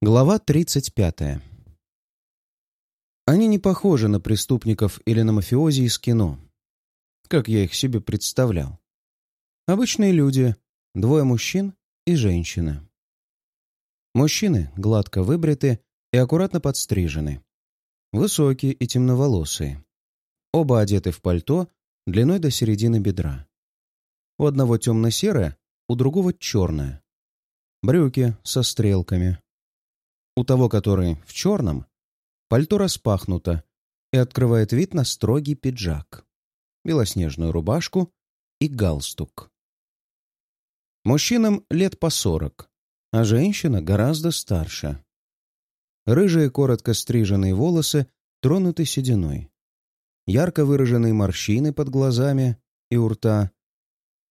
Глава 35. Они не похожи на преступников или на мафиози из кино, как я их себе представлял. Обычные люди, двое мужчин и женщины. Мужчины гладко выбриты и аккуратно подстрижены. Высокие и темноволосые. Оба одеты в пальто длиной до середины бедра. У одного темно-серое, у другого черное. Брюки со стрелками. У того, который в черном, пальто распахнуто и открывает вид на строгий пиджак, белоснежную рубашку и галстук. Мужчинам лет по сорок, а женщина гораздо старше. Рыжие коротко стриженные волосы тронуты сединой. Ярко выраженные морщины под глазами и у рта.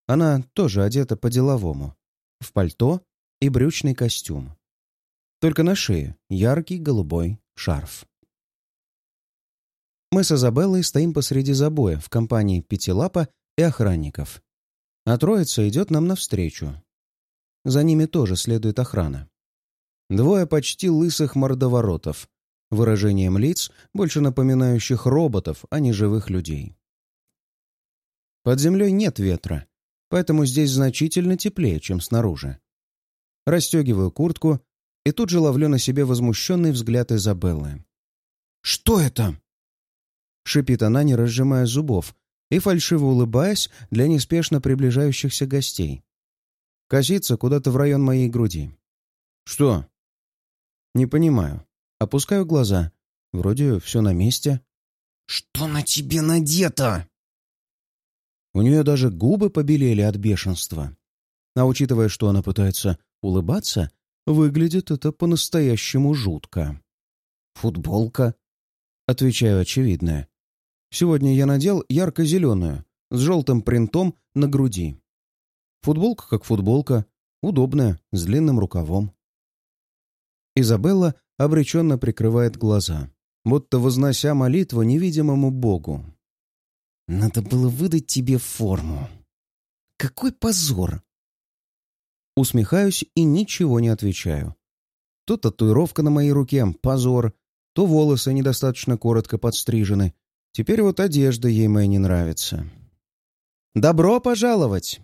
Она тоже одета по-деловому, в пальто и брючный костюм. Только на шее яркий голубой шарф. Мы с Изабеллой стоим посреди забоя в компании Пятилапа и охранников. А троица идет нам навстречу. За ними тоже следует охрана. Двое почти лысых мордоворотов, выражением лиц, больше напоминающих роботов, а не живых людей. Под землей нет ветра, поэтому здесь значительно теплее, чем снаружи. Расстегиваю куртку и тут же ловлю на себе возмущенный взгляд Изабеллы. «Что это?» Шипит она, не разжимая зубов, и фальшиво улыбаясь для неспешно приближающихся гостей. Косится куда-то в район моей груди. «Что?» «Не понимаю. Опускаю глаза. Вроде все на месте». «Что на тебе надето?» У нее даже губы побелели от бешенства. А учитывая, что она пытается улыбаться, Выглядит это по-настоящему жутко. «Футболка?» Отвечаю очевидное. «Сегодня я надел ярко-зеленую, с желтым принтом на груди. Футболка как футболка, удобная, с длинным рукавом». Изабелла обреченно прикрывает глаза, будто вознося молитву невидимому Богу. «Надо было выдать тебе форму. Какой позор! Усмехаюсь и ничего не отвечаю. То татуировка на моей руке — позор, то волосы недостаточно коротко подстрижены. Теперь вот одежда ей моя не нравится. «Добро пожаловать!»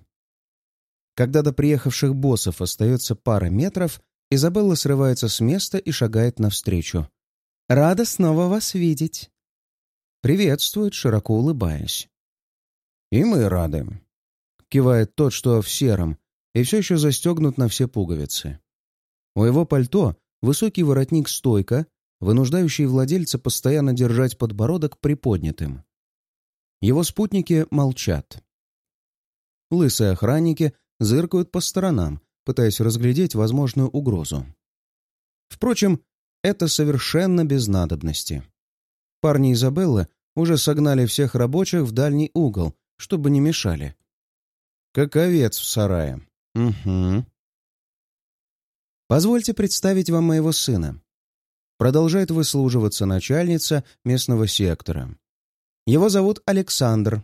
Когда до приехавших боссов остается пара метров, Изабелла срывается с места и шагает навстречу. «Рада снова вас видеть!» Приветствует, широко улыбаясь. «И мы рады!» — кивает тот, что в сером, и все еще застегнут на все пуговицы. У его пальто высокий воротник-стойка, вынуждающий владельца постоянно держать подбородок приподнятым. Его спутники молчат. Лысые охранники зыркают по сторонам, пытаясь разглядеть возможную угрозу. Впрочем, это совершенно без надобности. Парни Изабеллы уже согнали всех рабочих в дальний угол, чтобы не мешали. Как овец в сарае. «Угу». «Позвольте представить вам моего сына». Продолжает выслуживаться начальница местного сектора. Его зовут Александр.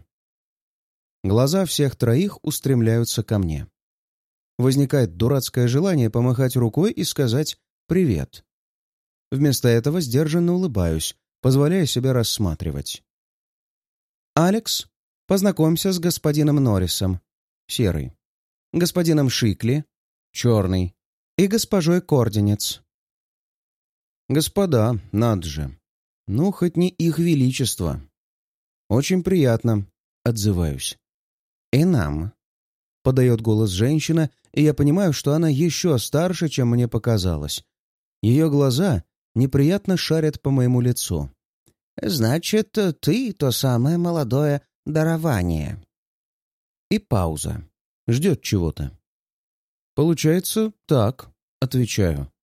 Глаза всех троих устремляются ко мне. Возникает дурацкое желание помахать рукой и сказать «привет». Вместо этого сдержанно улыбаюсь, позволяя себя рассматривать. «Алекс, познакомься с господином Норрисом, серый господином Шикли, черный, и госпожой Корденец. Господа, над же. Ну, хоть не их величество. Очень приятно, отзываюсь. И нам. Подает голос женщина, и я понимаю, что она еще старше, чем мне показалось. Ее глаза неприятно шарят по моему лицу. «Значит, ты то самое молодое дарование». И пауза. Ждет чего-то. Получается, так, отвечаю.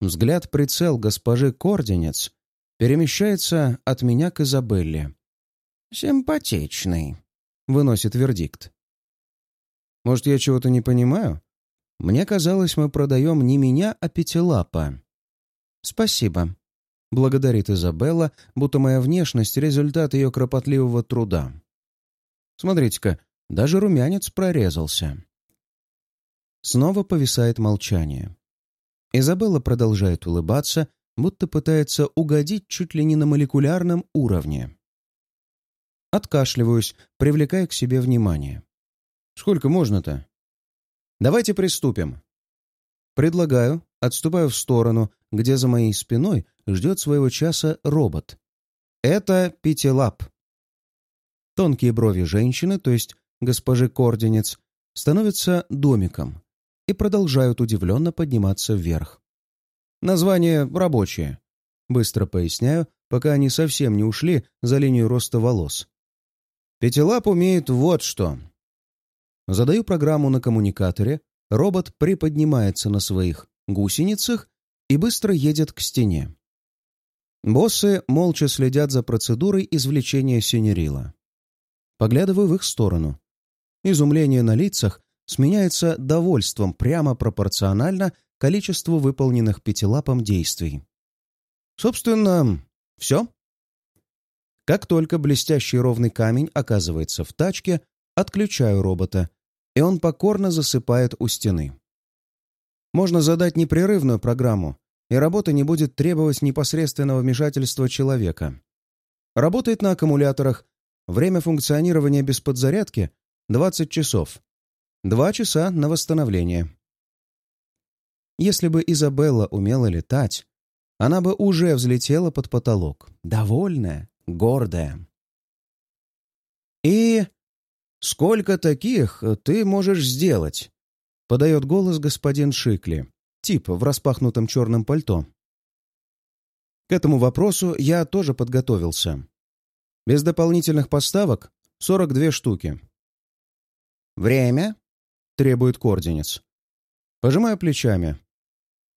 Взгляд-прицел госпожи Корденец перемещается от меня к Изабелле. «Симпатичный», — выносит вердикт. «Может, я чего-то не понимаю? Мне казалось, мы продаем не меня, а пятилапа». «Спасибо», — благодарит Изабелла, будто моя внешность — результат ее кропотливого труда. «Смотрите-ка, даже румянец прорезался. Снова повисает молчание. Изабелла продолжает улыбаться, будто пытается угодить чуть ли не на молекулярном уровне. Откашливаюсь, привлекая к себе внимание. «Сколько можно-то?» «Давайте приступим». Предлагаю, отступаю в сторону, где за моей спиной ждет своего часа робот. Это пятилап. Тонкие брови женщины, то есть госпожи Корденец, становятся домиком и продолжают удивленно подниматься вверх. Название рабочее. Быстро поясняю, пока они совсем не ушли за линию роста волос. Пятилап умеет вот что. Задаю программу на коммуникаторе, робот приподнимается на своих гусеницах и быстро едет к стене. Боссы молча следят за процедурой извлечения синерила. Поглядываю в их сторону. Изумление на лицах сменяется довольством прямо пропорционально количеству выполненных пятилапом действий. Собственно, все. Как только блестящий ровный камень оказывается в тачке, отключаю робота, и он покорно засыпает у стены. Можно задать непрерывную программу, и работа не будет требовать непосредственного вмешательства человека. Работает на аккумуляторах. Время функционирования без подзарядки — 20 часов. Два часа на восстановление. Если бы Изабелла умела летать, она бы уже взлетела под потолок, довольная, гордая. «И сколько таких ты можешь сделать?» — подает голос господин Шикли, тип в распахнутом черном пальто. К этому вопросу я тоже подготовился. Без дополнительных поставок — 42 штуки. «Время?» — требует Кординец. Пожимаю плечами.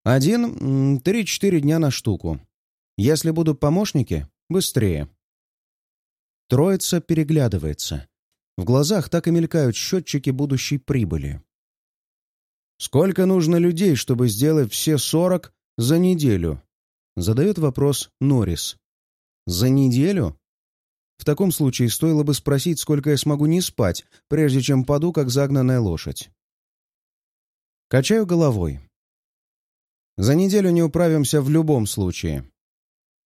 Один — три-четыре дня на штуку. Если будут помощники — быстрее. Троица переглядывается. В глазах так и мелькают счетчики будущей прибыли. «Сколько нужно людей, чтобы сделать все сорок за неделю?» Задает вопрос Норрис. «За неделю?» В таком случае стоило бы спросить, сколько я смогу не спать, прежде чем паду, как загнанная лошадь. Качаю головой. За неделю не управимся в любом случае.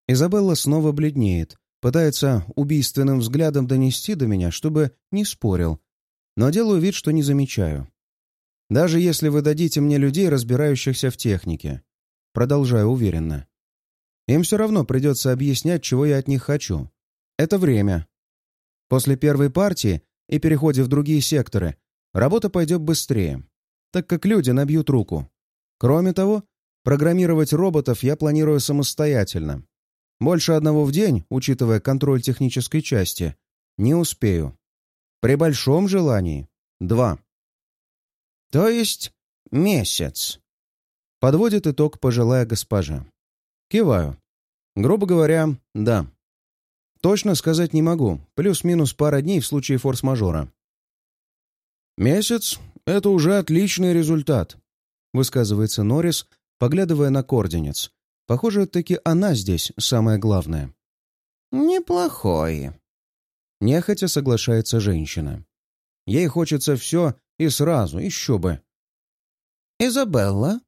Изабелла снова бледнеет, пытается убийственным взглядом донести до меня, чтобы не спорил, но делаю вид, что не замечаю. Даже если вы дадите мне людей, разбирающихся в технике. Продолжаю уверенно. Им все равно придется объяснять, чего я от них хочу. Это время. После первой партии и переходе в другие секторы работа пойдет быстрее, так как люди набьют руку. Кроме того, Программировать роботов я планирую самостоятельно. Больше одного в день, учитывая контроль технической части, не успею. При большом желании — два. То есть месяц. Подводит итог пожилая госпожа. Киваю. Грубо говоря, да. Точно сказать не могу. Плюс-минус пара дней в случае форс-мажора. «Месяц — это уже отличный результат», — высказывается Норрис, поглядывая на Корденец. Похоже, таки она здесь самое главное. «Неплохой», — нехотя соглашается женщина. Ей хочется все и сразу, еще бы. «Изабелла,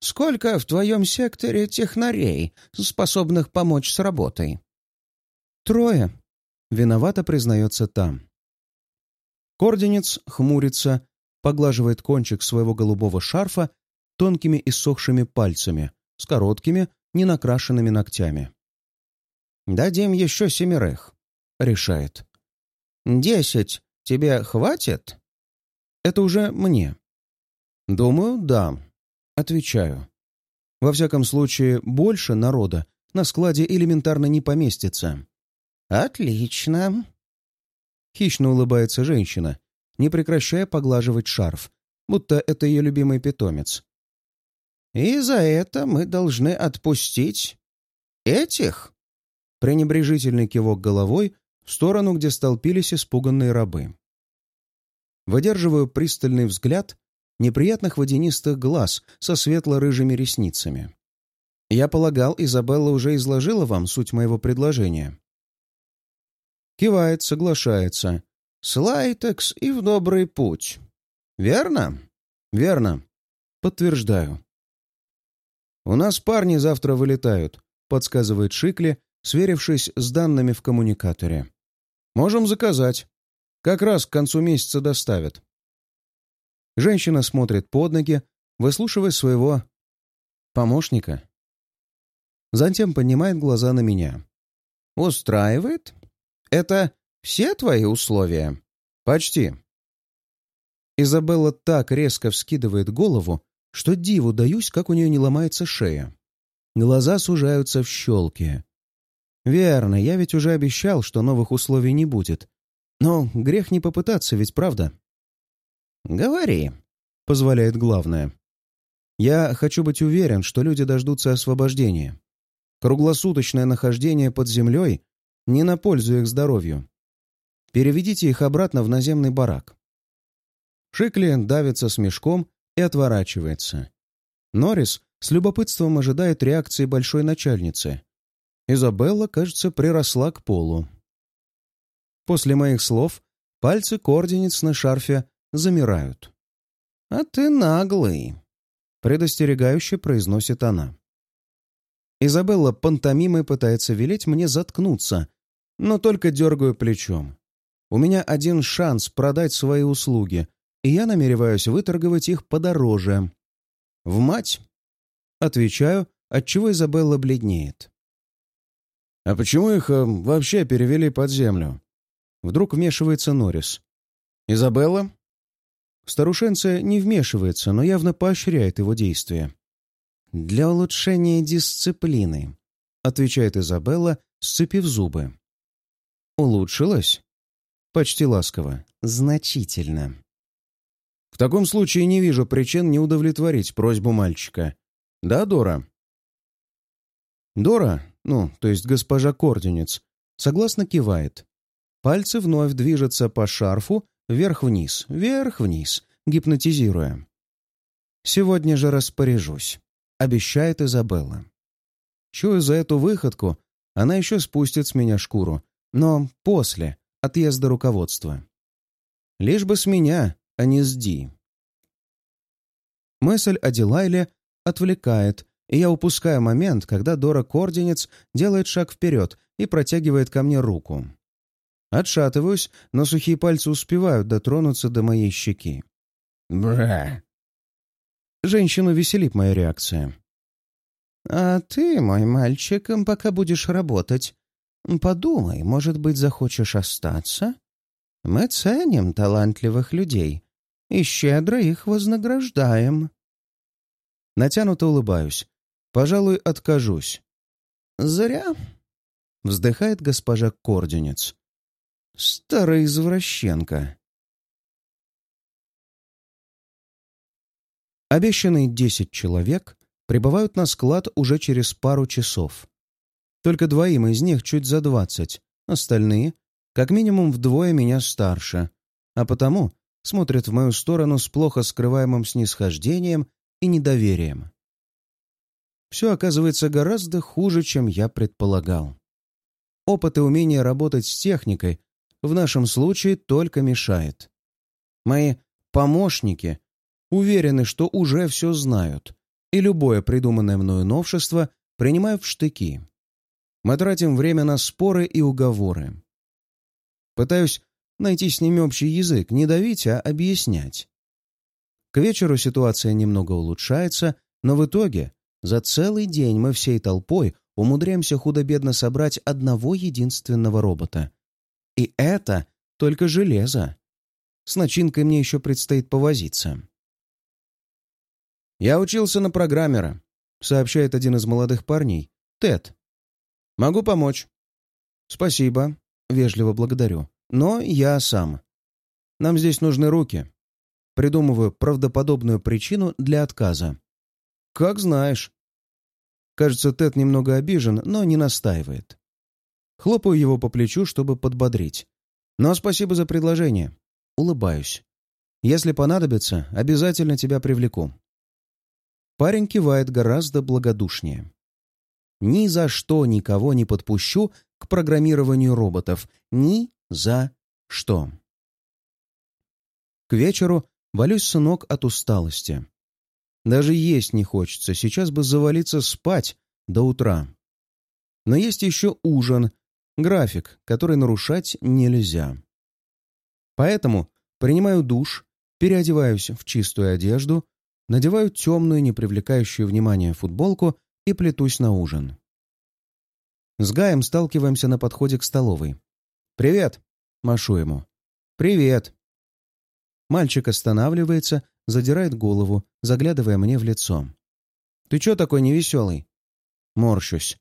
сколько в твоем секторе технарей, способных помочь с работой?» «Трое», — виновато признается там. Корденец хмурится, поглаживает кончик своего голубого шарфа тонкими иссохшими пальцами, с короткими, ненакрашенными ногтями. «Дадим еще семерых», — решает. «Десять тебе хватит?» «Это уже мне». «Думаю, да», — отвечаю. «Во всяком случае, больше народа на складе элементарно не поместится». «Отлично», — хищно улыбается женщина, не прекращая поглаживать шарф, будто это ее любимый питомец. И за это мы должны отпустить этих?» Пренебрежительный кивок головой в сторону, где столпились испуганные рабы. Выдерживаю пристальный взгляд неприятных водянистых глаз со светло-рыжими ресницами. Я полагал, Изабелла уже изложила вам суть моего предложения. Кивает, соглашается. Слайтекс и в добрый путь. Верно? Верно. Подтверждаю. «У нас парни завтра вылетают», — подсказывает Шикли, сверившись с данными в коммуникаторе. «Можем заказать. Как раз к концу месяца доставят». Женщина смотрит под ноги, выслушивая своего помощника. Затем поднимает глаза на меня. «Устраивает? Это все твои условия?» «Почти». Изабелла так резко вскидывает голову, что диву даюсь, как у нее не ломается шея. Глаза сужаются в щелки. «Верно, я ведь уже обещал, что новых условий не будет. Но грех не попытаться, ведь правда?» «Говори», — позволяет главное. «Я хочу быть уверен, что люди дождутся освобождения. Круглосуточное нахождение под землей не на пользу их здоровью. Переведите их обратно в наземный барак». Шикли давится с мешком и отворачивается. Норрис с любопытством ожидает реакции большой начальницы. Изабелла, кажется, приросла к полу. После моих слов пальцы корденец на шарфе замирают. «А ты наглый», — предостерегающе произносит она. Изабелла пантомимой пытается велеть мне заткнуться, но только дергаю плечом. У меня один шанс продать свои услуги, и я намереваюсь выторговать их подороже. «В мать!» — отвечаю, отчего Изабелла бледнеет. «А почему их э, вообще перевели под землю?» Вдруг вмешивается Норрис. «Изабелла?» Старушенция не вмешивается, но явно поощряет его действия. «Для улучшения дисциплины», — отвечает Изабелла, сцепив зубы. «Улучшилась?» Почти ласково. «Значительно». В таком случае не вижу причин не удовлетворить просьбу мальчика. Да, Дора? Дора, ну, то есть госпожа Корденец, согласно кивает. Пальцы вновь движутся по шарфу вверх-вниз, вверх-вниз, гипнотизируя. «Сегодня же распоряжусь», — обещает Изабелла. Чую за эту выходку, она еще спустит с меня шкуру, но после отъезда руководства. Лишь бы с меня, а не с Ди. Мысль о Дилайле отвлекает, и я упускаю момент, когда Дора Корденец делает шаг вперед и протягивает ко мне руку. Отшатываюсь, но сухие пальцы успевают дотронуться до моей щеки. Бра. Женщину веселит моя реакция. «А ты, мой мальчик, пока будешь работать, подумай, может быть, захочешь остаться? Мы ценим талантливых людей и щедро их вознаграждаем». Натянуто улыбаюсь. «Пожалуй, откажусь». «Зря», — вздыхает госпожа Корденец. «Старая извращенка». Обещанные десять человек прибывают на склад уже через пару часов. Только двоим из них чуть за двадцать, остальные — как минимум вдвое меня старше, а потому смотрят в мою сторону с плохо скрываемым снисхождением и недоверием. Все оказывается гораздо хуже, чем я предполагал. Опыт и умение работать с техникой в нашем случае только мешает. Мои помощники уверены, что уже все знают, и любое придуманное мною новшество принимают в штыки. Мы тратим время на споры и уговоры. Пытаюсь найти с ними общий язык, не давить, а объяснять. К вечеру ситуация немного улучшается, но в итоге за целый день мы всей толпой умудряемся худо-бедно собрать одного единственного робота. И это только железо. С начинкой мне еще предстоит повозиться. «Я учился на программера», — сообщает один из молодых парней. «Тед. Могу помочь». «Спасибо. Вежливо благодарю. Но я сам. Нам здесь нужны руки. Придумываю правдоподобную причину для отказа. Как знаешь. Кажется, Тед немного обижен, но не настаивает. Хлопаю его по плечу, чтобы подбодрить. Но спасибо за предложение. Улыбаюсь. Если понадобится, обязательно тебя привлеку. Парень кивает гораздо благодушнее. Ни за что никого не подпущу к программированию роботов. Ни за что. К вечеру валюсь с ног от усталости. Даже есть не хочется, сейчас бы завалиться спать до утра. Но есть еще ужин, график, который нарушать нельзя. Поэтому принимаю душ, переодеваюсь в чистую одежду, надеваю темную, не привлекающую внимания футболку и плетусь на ужин. С Гаем сталкиваемся на подходе к столовой. «Привет!» — машу ему. «Привет!» Мальчик останавливается, задирает голову, заглядывая мне в лицо. «Ты чё такой невеселый?» Морщусь.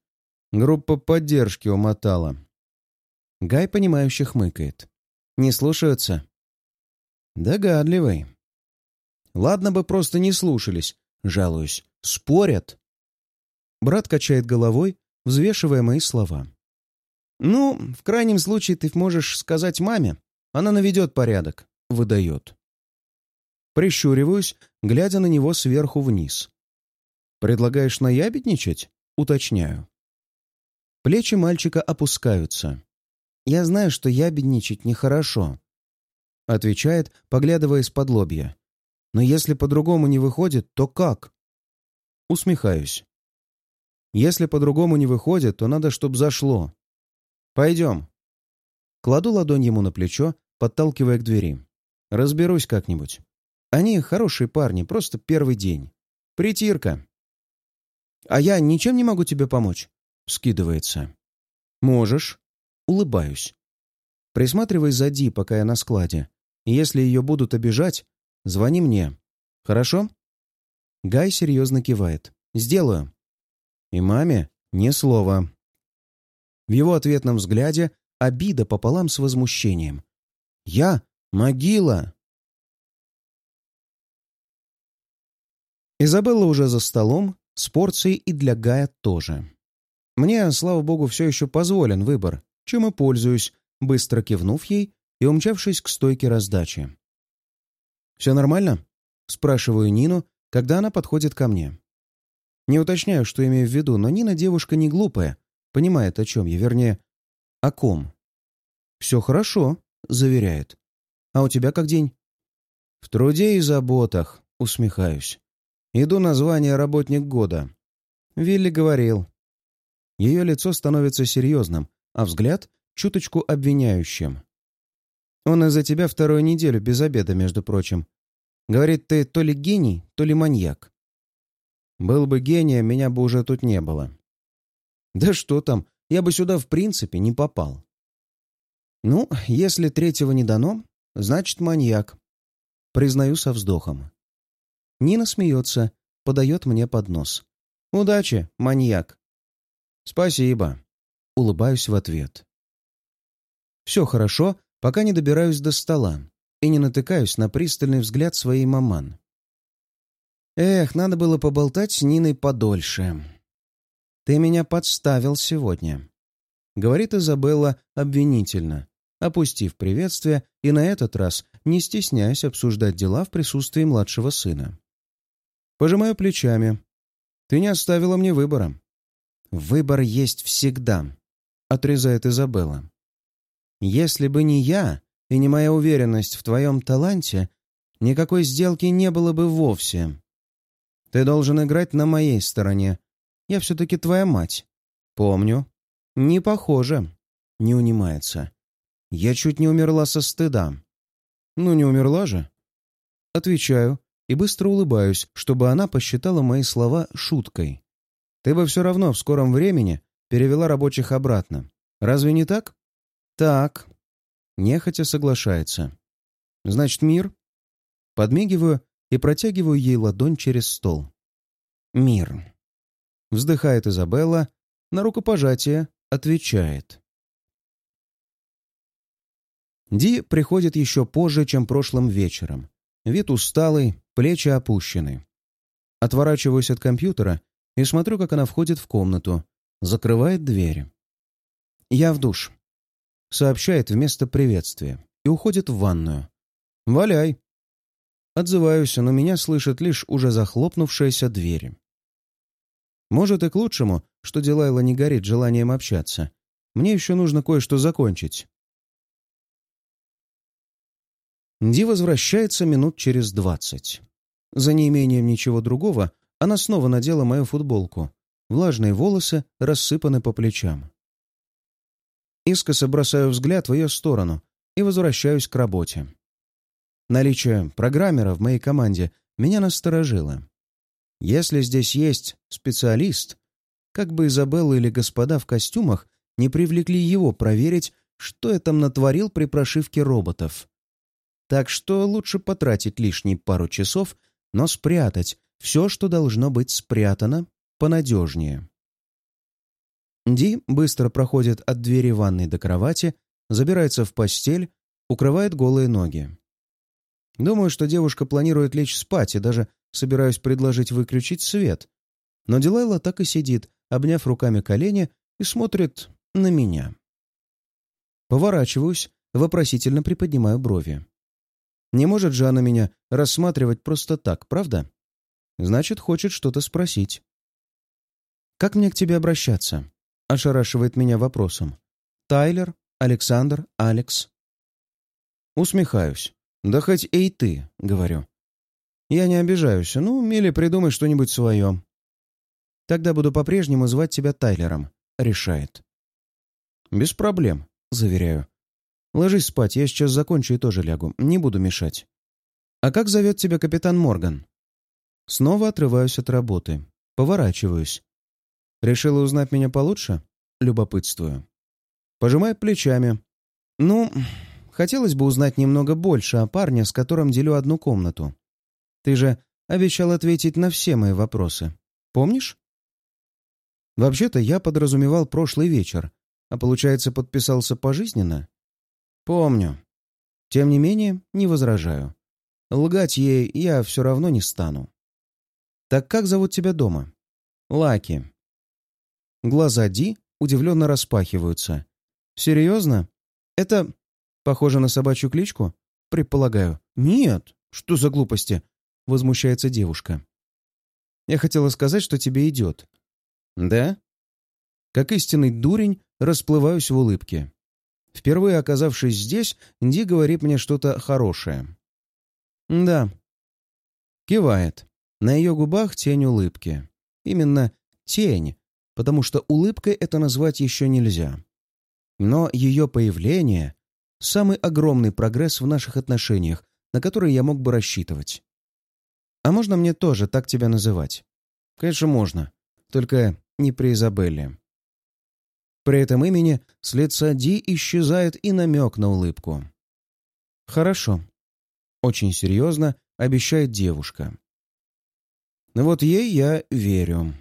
Группа поддержки умотала. Гай, понимающе хмыкает. «Не слушаются?» «Догадливый». «Ладно бы просто не слушались», — жалуюсь. «Спорят». Брат качает головой, взвешивая мои слова. «Ну, в крайнем случае ты можешь сказать маме. Она наведет порядок», — выдает. Прищуриваюсь, глядя на него сверху вниз. «Предлагаешь наябедничать?» — уточняю. Плечи мальчика опускаются. «Я знаю, что ябедничать нехорошо», — отвечает, поглядывая из-под лобья. «Но если по-другому не выходит, то как?» Усмехаюсь. «Если по-другому не выходит, то надо, чтоб зашло. Пойдем». Кладу ладонь ему на плечо, подталкивая к двери. «Разберусь как-нибудь. Они хорошие парни, просто первый день. Притирка». «А я ничем не могу тебе помочь?» — скидывается. «Можешь». Улыбаюсь. Присматривай за Ди, пока я на складе. Если ее будут обижать, звони мне. Хорошо? Гай серьезно кивает. Сделаю. И маме ни слова. В его ответном взгляде обида пополам с возмущением. «Я — могила!» Изабелла уже за столом, с порцией и для Гая тоже. Мне, слава богу, все еще позволен выбор, чем и пользуюсь, быстро кивнув ей и умчавшись к стойке раздачи. «Все нормально?» — спрашиваю Нину, когда она подходит ко мне. Не уточняю, что имею в виду, но Нина девушка не глупая, понимает, о чем я, вернее, о ком. «Все хорошо», — заверяет. «А у тебя как день?» «В труде и заботах», — усмехаюсь. «Иду на звание работник года». Вилли говорил, ее лицо становится серьезным, а взгляд — чуточку обвиняющим. «Он из-за тебя вторую неделю без обеда, между прочим. Говорит, ты то ли гений, то ли маньяк. Был бы гением, меня бы уже тут не было. Да что там, я бы сюда в принципе не попал. Ну, если третьего не дано, значит маньяк. Признаю со вздохом. Нина смеется, подает мне поднос. «Удачи, маньяк!» «Спасибо», — улыбаюсь в ответ. Все хорошо, пока не добираюсь до стола и не натыкаюсь на пристальный взгляд своей маман. Эх, надо было поболтать с Ниной подольше. «Ты меня подставил сегодня», — говорит Изабелла обвинительно, опустив приветствие и на этот раз не стесняясь обсуждать дела в присутствии младшего сына. Пожимаю плечами. «Ты не оставила мне выбора. «Выбор есть всегда», — отрезает Изабелла. «Если бы не я и не моя уверенность в твоем таланте, никакой сделки не было бы вовсе. Ты должен играть на моей стороне. Я все-таки твоя мать. Помню. Не похоже. Не унимается. Я чуть не умерла со стыда. Ну, не умерла же. Отвечаю и быстро улыбаюсь, чтобы она посчитала мои слова шуткой. Ты бы все равно в скором времени перевела рабочих обратно. Разве не так? Так. Нехотя соглашается. Значит, мир? Подмигиваю и протягиваю ей ладонь через стол. Мир. Вздыхает Изабелла, на рукопожатие отвечает. Ди приходит еще позже, чем прошлым вечером. Вид усталый, плечи опущены. Отворачиваюсь от компьютера и смотрю, как она входит в комнату, закрывает дверь. «Я в душ», — сообщает вместо приветствия и уходит в ванную. «Валяй». Отзываюсь, но меня слышат лишь уже захлопнувшиеся двери. Может и к лучшему, что Дилайла не горит желанием общаться. Мне еще нужно кое-что закончить. Ди возвращается минут через двадцать. За неимением ничего другого она снова надела мою футболку. Влажные волосы рассыпаны по плечам. Искоса бросаю взгляд в ее сторону и возвращаюсь к работе. Наличие программера в моей команде меня насторожило. Если здесь есть специалист, как бы Изабелла или господа в костюмах не привлекли его проверить, что я там натворил при прошивке роботов. Так что лучше потратить лишние пару часов, но спрятать все, что должно быть спрятано, понадежнее. Ди быстро проходит от двери ванной до кровати, забирается в постель, укрывает голые ноги. Думаю, что девушка планирует лечь спать и даже собираюсь предложить выключить свет. Но Дилайла так и сидит, обняв руками колени и смотрит на меня. Поворачиваюсь, вопросительно приподнимаю брови. Не может же она меня рассматривать просто так, правда? Значит, хочет что-то спросить. «Как мне к тебе обращаться?» — ошарашивает меня вопросом. «Тайлер? Александр? Алекс?» Усмехаюсь. «Да хоть эй ты», — говорю. «Я не обижаюсь. Ну, Милли, придумай что-нибудь свое». «Тогда буду по-прежнему звать тебя Тайлером», — решает. «Без проблем», — заверяю. «Ложись спать, я сейчас закончу и тоже лягу. Не буду мешать». «А как зовет тебя капитан Морган?» Снова отрываюсь от работы. Поворачиваюсь. Решила узнать меня получше? Любопытствую. Пожимаю плечами. Ну, хотелось бы узнать немного больше о парне, с которым делю одну комнату. Ты же обещал ответить на все мои вопросы. Помнишь? Вообще-то я подразумевал прошлый вечер, а получается подписался пожизненно. Помню. Тем не менее, не возражаю. Лгать ей я все равно не стану. «Так как зовут тебя дома?» «Лаки». Глаза Ди удивленно распахиваются. «Серьезно? Это похоже на собачью кличку?» «Предполагаю». «Нет, что за глупости?» — возмущается девушка. «Я хотела сказать, что тебе идет». «Да?» Как истинный дурень, расплываюсь в улыбке. Впервые оказавшись здесь, Ди говорит мне что-то хорошее. «Да». Кивает. На ее губах тень улыбки. Именно тень, потому что улыбкой это назвать еще нельзя. Но ее появление — самый огромный прогресс в наших отношениях, на который я мог бы рассчитывать. А можно мне тоже так тебя называть? Конечно, можно. Только не при Изабелле. При этом имени с лица Ди исчезает и намек на улыбку. «Хорошо», — очень серьезно обещает девушка. Вот ей я верю.